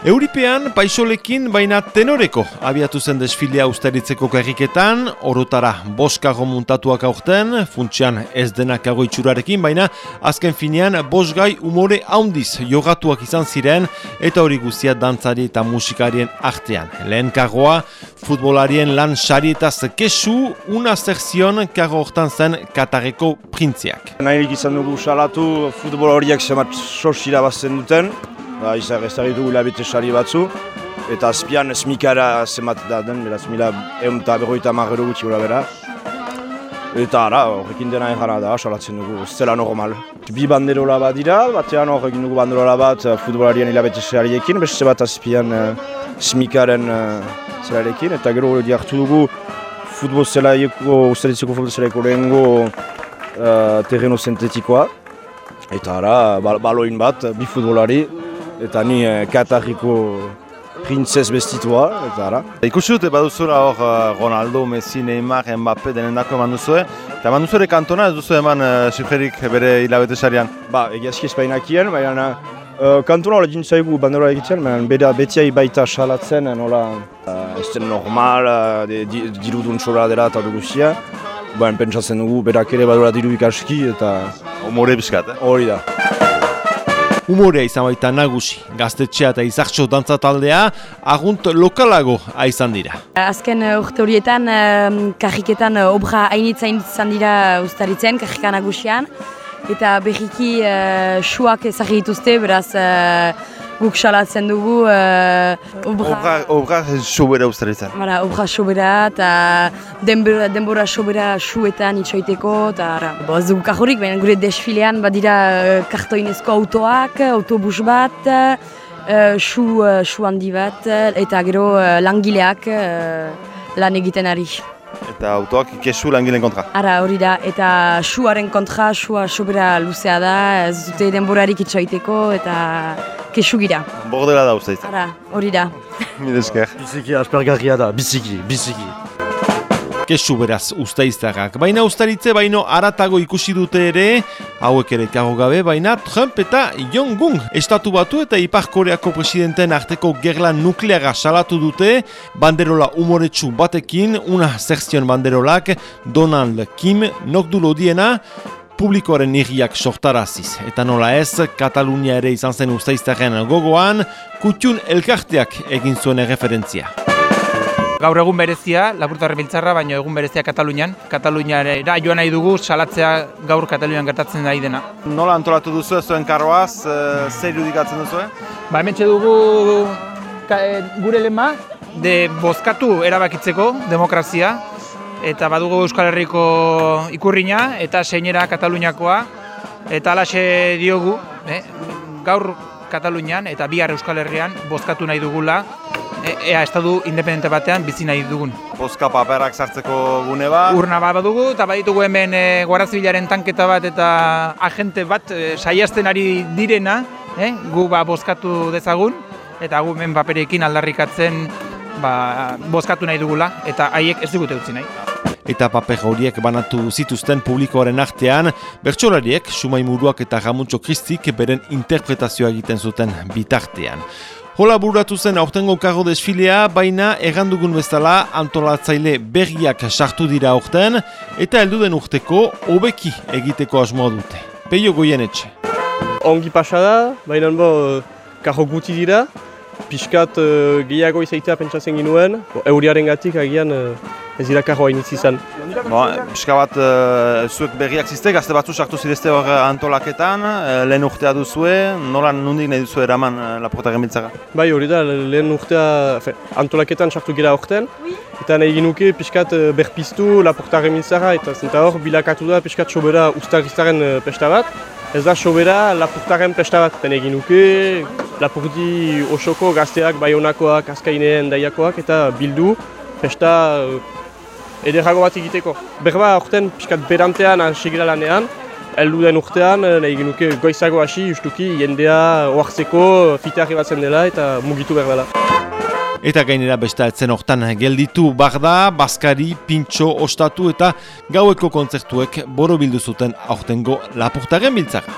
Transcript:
Euripean, paixolekin, baina tenoreko abiatu zen desfilea ustaritzeko karriketan, orotara boskago muntatuak aurten, funtsian ez denak itxurarekin, baina azken finean bosgai umore haundiz jogatuak izan ziren, eta hori guztia dantzari eta musikarien artean. Lehen kagoa, futbolarien lan sari eta kesu, una zerzion kago hortan zen Katareko printziak. Nahilik izan dugu salatu futbol horiek zemat sosira bazten duten, ba, izar ez dugu labete sari batzu, eta azpian esmikara zemat da den, beraz mila egun eta berroita marrero gutxi gura bera. Eta ara, horrekin dena egara da, salatzen dugu, ez zela normal. Bi banderola bat dira, batean horrekin dugu banderola bat eh, futbolarien hilabete sariekin, beste bat azpian uh, smikaren uh, zelarekin, eta gero hori hartu dugu futbol zelaieko, ustaritzeko futbol zelaieko lehengo uh, terreno sintetikoa. Eta ara, baloin bat, bi futbolari, eta ni eh, Katarriko printzes bestitua, eta ara. Ikusi dute baduzura hor uh, Ronaldo, Messi, Neymar, Mbappe denen dako eman duzue, eta eman duzure kantona ez duzu eman uh, bere hilabete sarian? Ba, egiazki ez bainakien, baina uh, kantona hori dintzaigu bandera egiten, baina beda betiai baita salatzen, nola uh, ez den normal, uh, dirudun txora dela eta duguzia. Baina pentsatzen dugu, berak ere badura diru ikaski eta... Humore biskat, eh? Hori da. Humorea izan baita nagusi, gaztetxea eta izartxo dantza taldea, agunt lokalago izan dira. Azken uh, urte horietan, uh, kajiketan uh, obra hainitzain izan dira ustaritzen, kajika nagusian, eta berriki uh, suak ezagituzte, beraz guk salatzen dugu uh, obra... Obra sobera ustaritzen. Bara, obra sobera eta denbora, denbora sobera suetan itxoiteko eta. Bo, ez dugu kajorik, baina gure desfilean badira uh, kartoinezko autoak, autobus bat, uh, su, uh, handi bat eta gero langileak uh, lan egiten ari. Eta autoak kesu langileen kontra. Ara, hori da, eta suaren kontra, sua sobera luzea da, ez dute denborarik itxoiteko eta kesu gira. Bordela da uste Ara, hori da. Midezker. Biziki aspergarria da, biziki, biziki. Kesu beraz ustaiztagak. Baina ustaritze baino aratago ikusi dute ere, hauek ere kago gabe, baina Trump eta Jong-un estatu batu eta Ipar Koreako presidenten arteko gerla nukleaga salatu dute, banderola umoretsu batekin, una zerzion banderolak, Donald Kim, nokdu lodiena, publikoaren irriak sortaraziz. Eta nola ez, Katalunia ere izan zen ustaiztaren gogoan, kutxun elkarteak egin zuen referentzia. Gaur egun berezia, lapurtarri biltzarra, baina egun berezia Katalunian. Kataluniara joan nahi dugu, salatzea gaur Katalunian gertatzen nahi dena. Nola antolatu duzu zuen karroaz, e, zer irudikatzen duzu? Ba, hemen dugu e, gure lema, de bozkatu erabakitzeko, demokrazia, eta badugu Euskal Herriko ikurrina eta seinera Kataluniakoa. Eta alaxe diogu eh, gaur Katalunian eta bihar Euskal Herrian bozkatu nahi dugula. E, ea estadu independente batean bizi nahi dugun. Bozka paperak sartzeko gune bat? Urna bat badugu eta baditugu hemen e, Guarrazibilaren tanketa bat eta agente bat e, saiasten ari direna eh, gu ba, bozkatu dezagun. Eta gu hemen paperekin aldarrikatzen ba, bozkatu nahi dugula. Eta haiek ez digute utzi nahi eta paper horiek banatu zituzten publikoaren artean, bertsolariek, Sumai Muruak eta Ramuntxo Kristik beren interpretazioa egiten zuten bitartean. Hola burratu zen aurtengo karro desfilea, baina errandugun bezala antolatzaile berriak sartu dira aurten, eta helduden urteko hobeki egiteko asmoa dute. Peio goien etxe. Ongi pasada, baina bo, karro guti dira, pixkat uh, gehiago izaitea pentsatzen ginuen, euriaren gatik agian uh, ez dira karroa inizi izan. Bo, pixka bat uh, zuek berriak zizte, gazte batzu sartu zidezte hor antolaketan, uh, lehen urtea duzue, nola nundik nahi duzu eraman uh, laportaren biltzara? Bai hori da, lehen urtea fe, antolaketan sartu gira horten, eta nahi ginuke pixkat uh, berpiztu laportaren biltzara, eta zenta hor bilakatu da pixkat sobera ustagiztaren pesta bat, Ez da sobera lapurtaren pesta bat den egin nuke, lapurdi osoko gazteak, baionakoak, azkaineen daiakoak eta bildu pesta ederrago bat egiteko. Berba, orten, piskat berantean asigila lanean, heldu den urtean, eh, nahi genuke goizago hasi, justuki, jendea oartzeko fitearri bat dela eta mugitu behar dela. Eta gainera besta etzen hortan gelditu barda, baskari, pintxo, ostatu eta gaueko kontzertuek boro bildu zuten aurtengo lapurtaren biltzak.